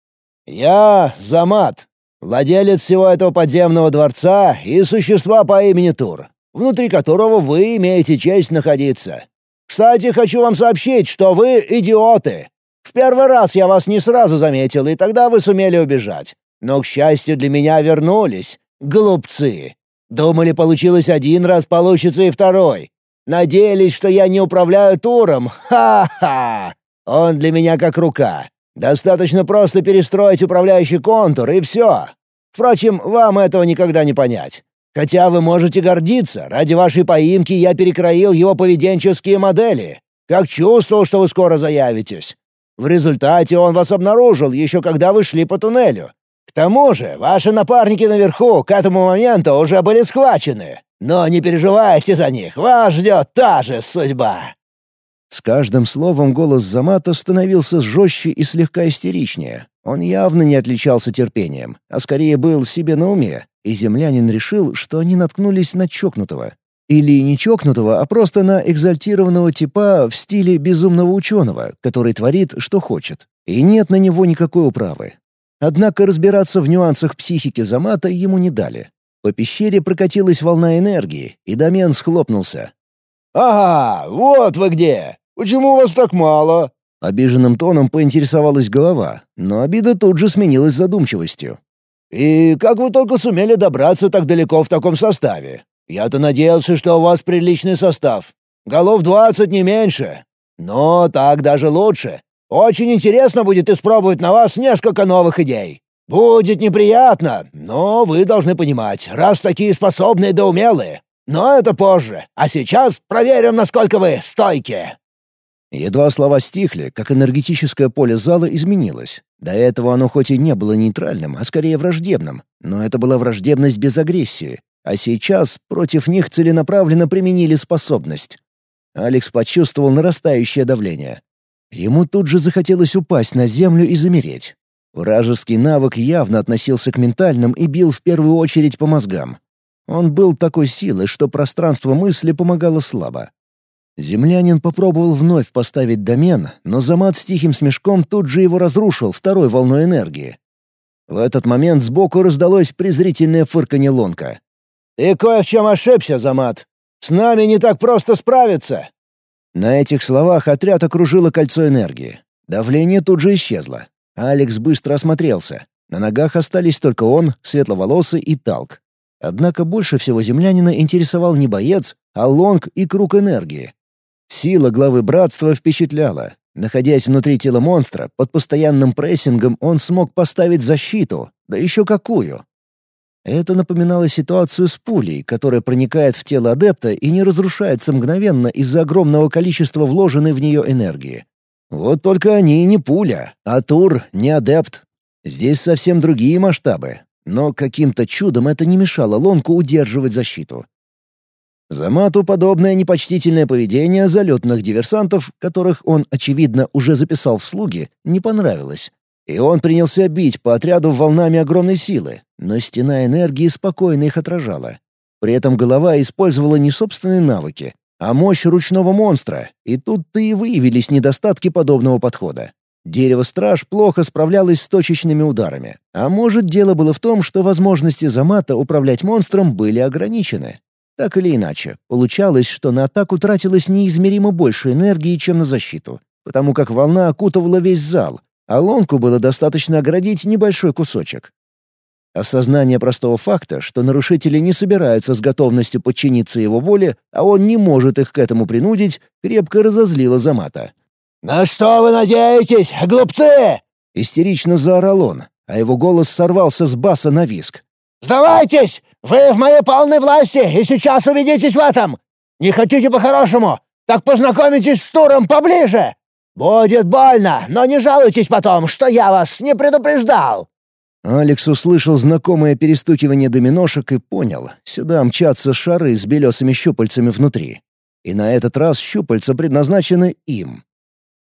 «Я Замат, Владелец всего этого подземного дворца и существа по имени Тур, внутри которого вы имеете честь находиться. Кстати, хочу вам сообщить, что вы идиоты. В первый раз я вас не сразу заметил, и тогда вы сумели убежать. Но, к счастью, для меня вернулись. Глупцы. Думали, получилось один раз, получится и второй. Надеялись, что я не управляю Туром. Ха-ха! Он для меня как рука. Достаточно просто перестроить управляющий контур, и все. Впрочем, вам этого никогда не понять. Хотя вы можете гордиться, ради вашей поимки я перекроил его поведенческие модели. Как чувствовал, что вы скоро заявитесь. В результате он вас обнаружил, еще когда вы шли по туннелю. К тому же, ваши напарники наверху к этому моменту уже были схвачены. Но не переживайте за них, вас ждет та же судьба. С каждым словом голос Замата становился жестче и слегка истеричнее. Он явно не отличался терпением, а скорее был себе на уме, и землянин решил, что они наткнулись на чокнутого. Или не чокнутого, а просто на экзальтированного типа в стиле безумного ученого, который творит, что хочет. И нет на него никакой управы. Однако разбираться в нюансах психики Замата ему не дали. По пещере прокатилась волна энергии, и домен схлопнулся. «Ага, вот вы где! Почему вас так мало?» Обиженным тоном поинтересовалась голова, но обида тут же сменилась задумчивостью. «И как вы только сумели добраться так далеко в таком составе? Я-то надеялся, что у вас приличный состав. Голов двадцать не меньше. Но так даже лучше. Очень интересно будет испробовать на вас несколько новых идей. Будет неприятно, но вы должны понимать, раз такие способные да умелые. Но это позже. А сейчас проверим, насколько вы стойкие». Едва слова стихли, как энергетическое поле зала изменилось. До этого оно хоть и не было нейтральным, а скорее враждебным, но это была враждебность без агрессии, а сейчас против них целенаправленно применили способность. Алекс почувствовал нарастающее давление. Ему тут же захотелось упасть на землю и замереть. Вражеский навык явно относился к ментальным и бил в первую очередь по мозгам. Он был такой силы, что пространство мысли помогало слабо. Землянин попробовал вновь поставить домен, но Замат с тихим смешком тут же его разрушил второй волной энергии. В этот момент сбоку раздалось презрительное фырканье лонка. «Ты кое в чем ошибся, Замат. С нами не так просто справиться!» На этих словах отряд окружило кольцо энергии. Давление тут же исчезло. Алекс быстро осмотрелся. На ногах остались только он, светловолосый и Талк. Однако больше всего землянина интересовал не боец, а лонг и круг энергии. Сила главы братства впечатляла. Находясь внутри тела монстра, под постоянным прессингом он смог поставить защиту, да еще какую. Это напоминало ситуацию с пулей, которая проникает в тело адепта и не разрушается мгновенно из-за огромного количества вложенной в нее энергии. Вот только они не пуля, а тур не адепт. Здесь совсем другие масштабы, но каким-то чудом это не мешало Лонку удерживать защиту. Замату подобное непочтительное поведение залетных диверсантов, которых он, очевидно, уже записал в слуги, не понравилось. И он принялся бить по отряду волнами огромной силы, но стена энергии спокойно их отражала. При этом голова использовала не собственные навыки, а мощь ручного монстра, и тут-то и выявились недостатки подобного подхода. Дерево-страж плохо справлялось с точечными ударами. А может, дело было в том, что возможности Замата управлять монстром были ограничены. Так или иначе, получалось, что на атаку тратилось неизмеримо больше энергии, чем на защиту, потому как волна окутывала весь зал, а лонку было достаточно оградить небольшой кусочек. Осознание простого факта, что нарушители не собираются с готовностью подчиниться его воле, а он не может их к этому принудить, крепко разозлило Замата. «На что вы надеетесь, глупцы?» — истерично заорал он, а его голос сорвался с баса на виск. «Сдавайтесь! Вы в моей полной власти, и сейчас убедитесь в этом! Не хотите по-хорошему? Так познакомитесь с Туром поближе! «Будет больно, но не жалуйтесь потом, что я вас не предупреждал!» Алекс услышал знакомое перестукивание доминошек и понял, сюда мчатся шары с белесыми щупальцами внутри. И на этот раз щупальца предназначены им.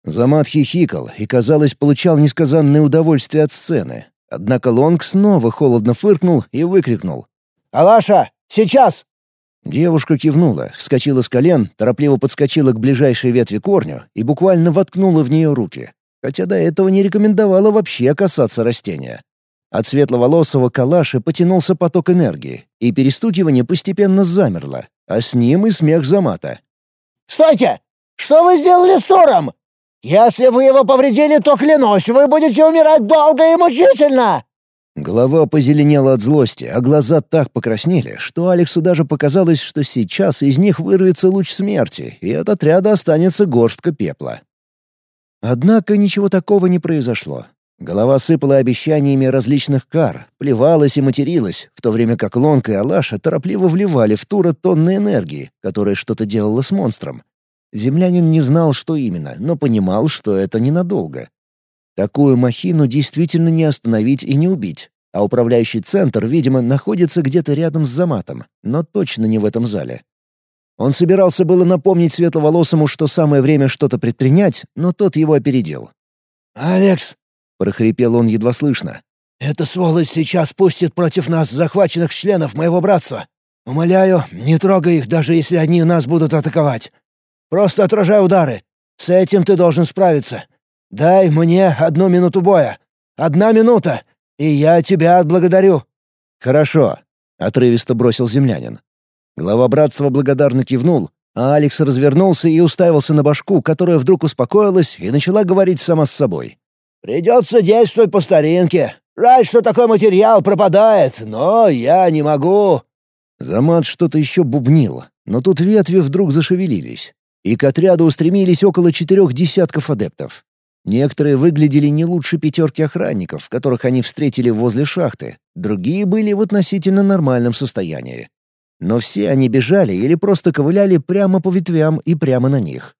Замат хихикал и, казалось, получал несказанное удовольствие от сцены. Однако Лонг снова холодно фыркнул и выкрикнул. «Алаша, сейчас!» Девушка кивнула, вскочила с колен, торопливо подскочила к ближайшей ветви корню и буквально воткнула в нее руки. Хотя до этого не рекомендовала вообще касаться растения. От светловолосого калаши потянулся поток энергии, и перестукивание постепенно замерло, а с ним и смех Замата. «Стойте! Что вы сделали с Туром? Если вы его повредили, то, клянусь, вы будете умирать долго и мучительно!» Голова позеленела от злости, а глаза так покраснели, что Алексу даже показалось, что сейчас из них вырвется луч смерти, и от отряда останется горстка пепла. Однако ничего такого не произошло. Голова сыпала обещаниями различных кар, плевалась и материлась, в то время как Лонка и Алаша торопливо вливали в Тура тонны энергии, которая что-то делала с монстром. Землянин не знал, что именно, но понимал, что это ненадолго. Такую махину действительно не остановить и не убить. А управляющий центр, видимо, находится где-то рядом с Заматом, но точно не в этом зале. Он собирался было напомнить Светловолосому, что самое время что-то предпринять, но тот его опередил. «Алекс!» — прохрипел он едва слышно. «Эта сволочь сейчас пустит против нас захваченных членов моего братства. Умоляю, не трогай их, даже если они нас будут атаковать. Просто отражай удары. С этим ты должен справиться. Дай мне одну минуту боя. Одна минута, и я тебя отблагодарю». «Хорошо». отрывисто бросил землянин. Глава братства благодарно кивнул, а Алекс развернулся и уставился на башку, которая вдруг успокоилась и начала говорить сама с собой. «Придется действовать по старинке. Жаль, что такой материал пропадает, но я не могу». Замат что-то еще бубнил, но тут ветви вдруг зашевелились, и к отряду устремились около четырех десятков адептов. Некоторые выглядели не лучше пятерки охранников, которых они встретили возле шахты, другие были в относительно нормальном состоянии. Но все они бежали или просто ковыляли прямо по ветвям и прямо на них.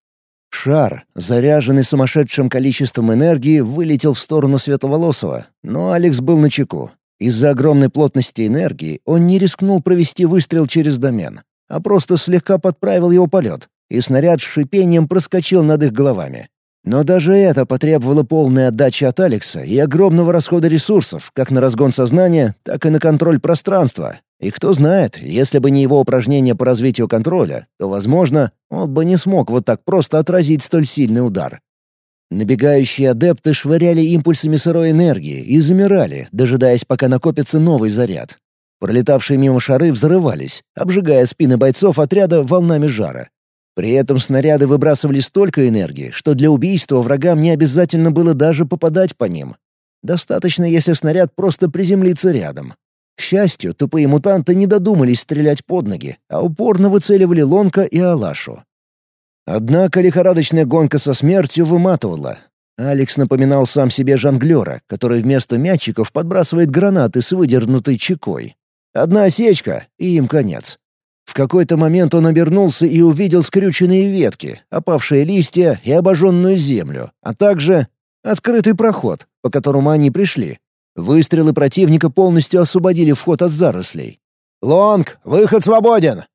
Шар, заряженный сумасшедшим количеством энергии, вылетел в сторону Светловолосого, но Алекс был на чеку. Из-за огромной плотности энергии он не рискнул провести выстрел через домен, а просто слегка подправил его полет, и снаряд с шипением проскочил над их головами. Но даже это потребовало полной отдачи от Алекса и огромного расхода ресурсов, как на разгон сознания, так и на контроль пространства, и кто знает, если бы не его упражнения по развитию контроля, то, возможно, он бы не смог вот так просто отразить столь сильный удар. Набегающие адепты швыряли импульсами сырой энергии и замирали, дожидаясь, пока накопится новый заряд. Пролетавшие мимо шары взрывались, обжигая спины бойцов отряда волнами жара. При этом снаряды выбрасывали столько энергии, что для убийства врагам не обязательно было даже попадать по ним. Достаточно, если снаряд просто приземлится рядом. К счастью, тупые мутанты не додумались стрелять под ноги, а упорно выцеливали Лонка и Алашу. Однако лихорадочная гонка со смертью выматывала. Алекс напоминал сам себе жонглера, который вместо мячиков подбрасывает гранаты с выдернутой чекой. Одна осечка, и им конец. В какой-то момент он обернулся и увидел скрюченные ветки, опавшие листья и обожженную землю, а также открытый проход, по которому они пришли, Выстрелы противника полностью освободили вход от зарослей. «Лонг, выход свободен!»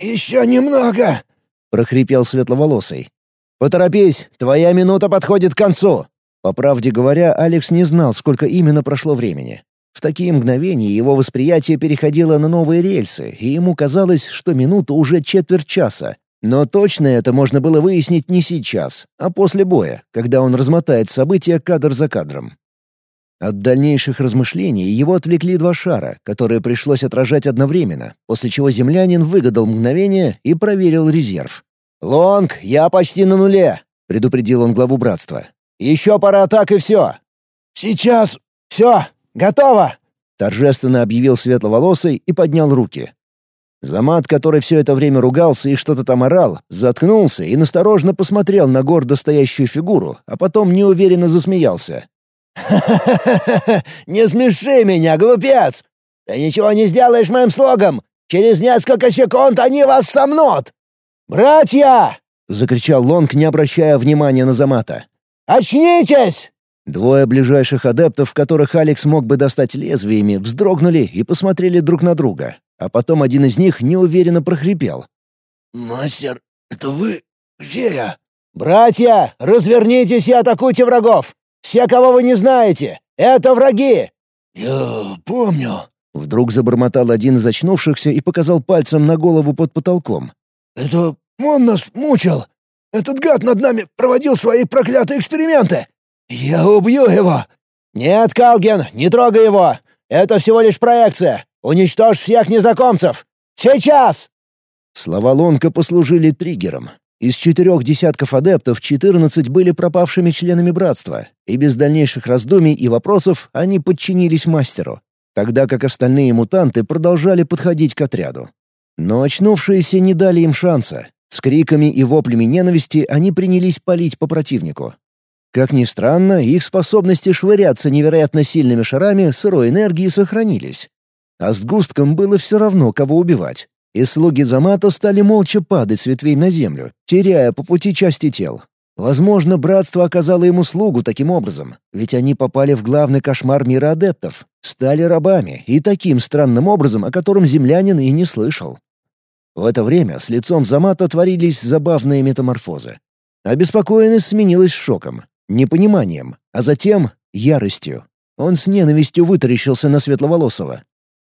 «Еще немного!» — прохрипел светловолосый. «Поторопись, твоя минута подходит к концу!» По правде говоря, Алекс не знал, сколько именно прошло времени. В такие мгновения его восприятие переходило на новые рельсы, и ему казалось, что минута уже четверть часа. Но точно это можно было выяснить не сейчас, а после боя, когда он размотает события кадр за кадром. От дальнейших размышлений его отвлекли два шара, которые пришлось отражать одновременно, после чего землянин выгадал мгновение и проверил резерв. «Лонг, я почти на нуле», — предупредил он главу братства. «Еще пара атак и все». «Сейчас. Все. Готово», — торжественно объявил светловолосый и поднял руки. Замат, который все это время ругался и что-то там орал, заткнулся и насторожно посмотрел на гордо стоящую фигуру, а потом неуверенно засмеялся. «Ха-ха-ха! Не смеши меня, глупец! Ты ничего не сделаешь моим слогом! Через несколько секунд они вас сомнут! Братья!» — закричал Лонг, не обращая внимания на Замата. «Очнитесь!» Двое ближайших адептов, которых Алекс мог бы достать лезвиями, вздрогнули и посмотрели друг на друга. А потом один из них неуверенно прохрипел. «Мастер, это вы? Где я?» «Братья, развернитесь и атакуйте врагов! Все, кого вы не знаете, это враги!» «Я помню», — вдруг забормотал один из очнувшихся и показал пальцем на голову под потолком. «Это он нас мучил. Этот гад над нами проводил свои проклятые эксперименты. Я убью его!» «Нет, Калген, не трогай его! Это всего лишь проекция! Уничтожь всех незнакомцев! Сейчас!» Слова Лонка послужили триггером. Из четырех десятков адептов четырнадцать были пропавшими членами братства, и без дальнейших раздумий и вопросов они подчинились мастеру, тогда как остальные мутанты продолжали подходить к отряду. Но очнувшиеся не дали им шанса. С криками и воплями ненависти они принялись палить по противнику. Как ни странно, их способности швыряться невероятно сильными шарами сырой энергии сохранились. А с густком было все равно, кого убивать и слуги Замата стали молча падать с ветвей на землю, теряя по пути части тел. Возможно, братство оказало ему слугу таким образом, ведь они попали в главный кошмар мира адептов, стали рабами и таким странным образом, о котором землянин и не слышал. В это время с лицом Замата творились забавные метаморфозы. Обеспокоенность сменилась шоком, непониманием, а затем яростью. Он с ненавистью вытаращился на Светловолосого.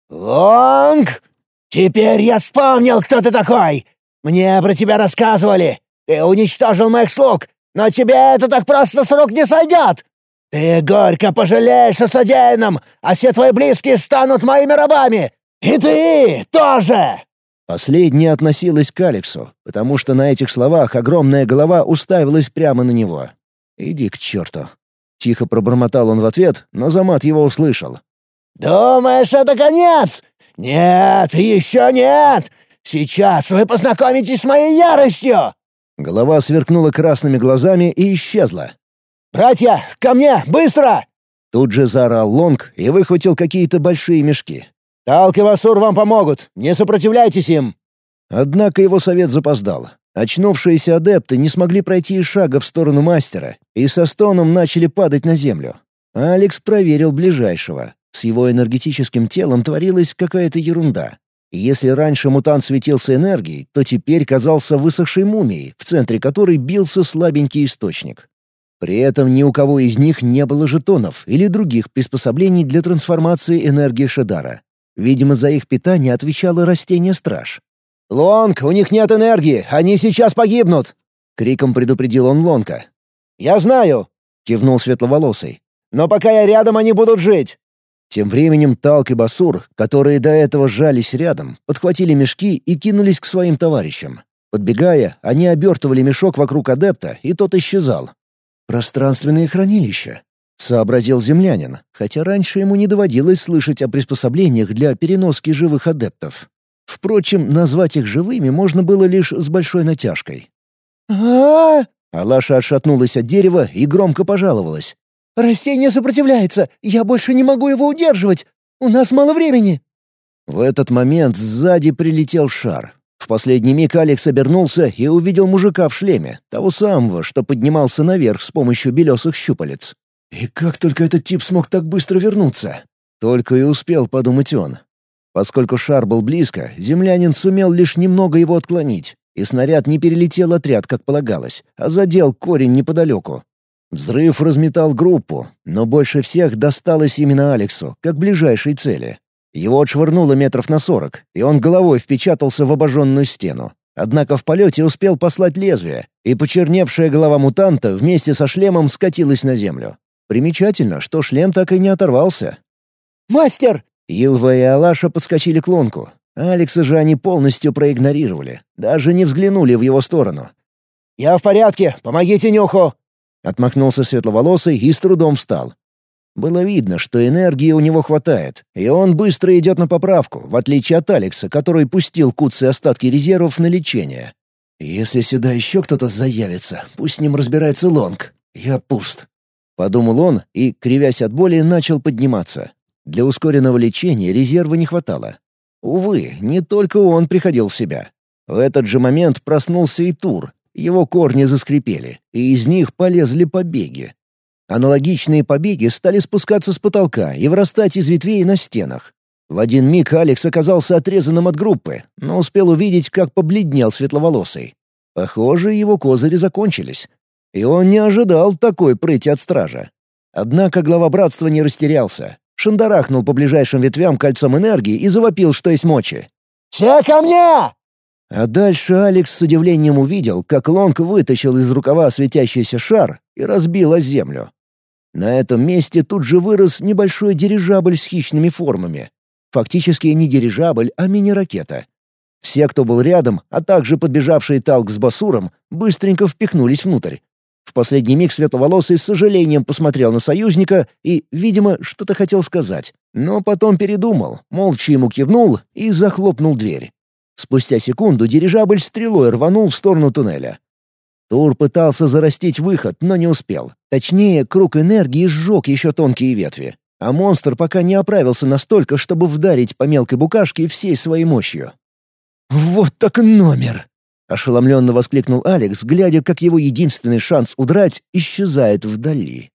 «Лонг!» «Теперь я вспомнил, кто ты такой! Мне про тебя рассказывали! Ты уничтожил моих слуг, но тебе это так просто с рук не сойдет! Ты горько пожалеешь о содеянном, а все твои близкие станут моими рабами! И ты тоже!» Последняя относилась к Алексу, потому что на этих словах огромная голова уставилась прямо на него. «Иди к черту!» Тихо пробормотал он в ответ, но Замат его услышал. «Думаешь, это конец? Нет, еще нет! Сейчас вы познакомитесь с моей яростью!» Голова сверкнула красными глазами и исчезла. «Братья, ко мне, быстро!» Тут же заорал Лонг и выхватил какие-то большие мешки. «Талк и Васур вам помогут, не сопротивляйтесь им!» Однако его совет запоздал. Очнувшиеся адепты не смогли пройти и шага в сторону мастера, и со стоном начали падать на землю. Алекс проверил ближайшего. С его энергетическим телом творилась какая-то ерунда. если раньше мутант светился энергией, то теперь казался высохшей мумией, в центре которой бился слабенький источник. При этом ни у кого из них не было жетонов или других приспособлений для трансформации энергии Шедара. Видимо, за их питание отвечало растение-страж. «Лонг, у них нет энергии, они сейчас погибнут!» — криком предупредил он Лонка. «Я знаю!» — кивнул светловолосый. «Но пока я рядом, они будут жить!» Тем временем Талк и Басур, которые до этого сжались рядом, подхватили мешки и кинулись к своим товарищам. Подбегая, они обертывали мешок вокруг адепта, и тот исчезал. «Пространственные хранилища», — сообразил землянин, хотя раньше ему не доводилось слышать о приспособлениях для переноски живых адептов. Впрочем, назвать их живыми можно было лишь с большой натяжкой. а Алаша отшатнулась от дерева и громко пожаловалась. «Растение сопротивляется! Я больше не могу его удерживать! У нас мало времени!» В этот момент сзади прилетел шар. В последний миг Алекс обернулся и увидел мужика в шлеме, того самого, что поднимался наверх с помощью белесых щупалец. И как только этот тип смог так быстро вернуться? Только и успел подумать он. Поскольку шар был близко, землянин сумел лишь немного его отклонить, и снаряд не перелетел отряд, как полагалось, а задел корень неподалеку. Взрыв разметал группу, но больше всех досталось именно Алексу, как ближайшей цели. Его отшвырнуло метров на сорок, и он головой впечатался в обожженную стену. Однако в полете успел послать лезвие, и почерневшая голова мутанта вместе со шлемом скатилась на землю. Примечательно, что шлем так и не оторвался. «Мастер!» Илва и Алаша подскочили к лонку. Алекса же они полностью проигнорировали, даже не взглянули в его сторону. «Я в порядке, помогите Нюху!» Отмахнулся светловолосый и с трудом встал. Было видно, что энергии у него хватает, и он быстро идет на поправку, в отличие от Алекса, который пустил куцы остатки резервов на лечение. «Если сюда еще кто-то заявится, пусть с ним разбирается Лонг. Я пуст». Подумал он и, кривясь от боли, начал подниматься. Для ускоренного лечения резерва не хватало. Увы, не только он приходил в себя. В этот же момент проснулся и Тур. Его корни заскрипели, и из них полезли побеги. Аналогичные побеги стали спускаться с потолка и вырастать из ветвей на стенах. В один миг Алекс оказался отрезанным от группы, но успел увидеть, как побледнел светловолосый. Похоже, его козыри закончились. И он не ожидал такой прыти от стража. Однако глава братства не растерялся шандарахнул по ближайшим ветвям кольцом энергии и завопил, что есть мочи. «Все ко мне!» А дальше Алекс с удивлением увидел, как Лонг вытащил из рукава светящийся шар и разбил о землю. На этом месте тут же вырос небольшой дирижабль с хищными формами. Фактически не дирижабль, а мини-ракета. Все, кто был рядом, а также подбежавший Талк с Басуром, быстренько впихнулись внутрь. В последний миг светловолосый с сожалением посмотрел на союзника и, видимо, что-то хотел сказать. Но потом передумал, молча ему кивнул и захлопнул дверь. Спустя секунду дирижабль стрелой рванул в сторону туннеля. Тур пытался зарастить выход, но не успел. Точнее, круг энергии сжег еще тонкие ветви. А монстр пока не оправился настолько, чтобы вдарить по мелкой букашке всей своей мощью. «Вот так номер!» Ошеломленно воскликнул Алекс, глядя, как его единственный шанс удрать исчезает вдали.